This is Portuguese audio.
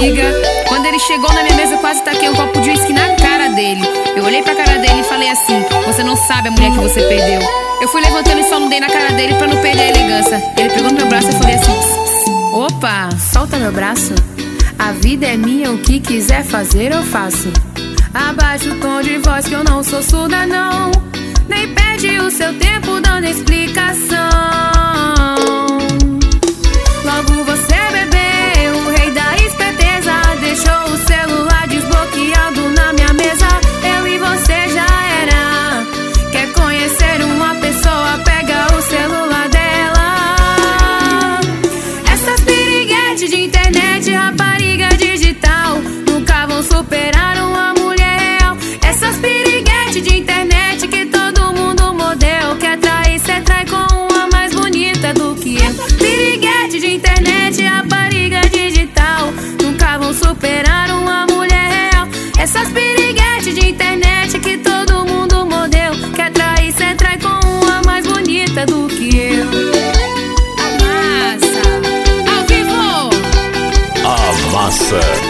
amiga. Quando ele chegou na minha mesa, quase taquei um copo de uísque na cara dele. Eu olhei pra cara dele e falei assim: Você não sabe a mulher que você perdeu. Eu fui levantando e só não na cara dele pra não perder a elegância. Ele pegou no meu braço e falei assim. Opa, solta meu braço. A vida é minha, o que quiser fazer eu faço. Abaixa o tom de voz que eu não sou surda, não. Nem perde o seu tempo dando explicação. Piriguetes de internet, rapariga digital, nunca vão superar uma mulher real. Essas piriguetes de internet que todo mundo model quer trair, cê trai com uma mais bonita do que eu. Piriguete de internet, rapariga digital, nunca vão superar massa.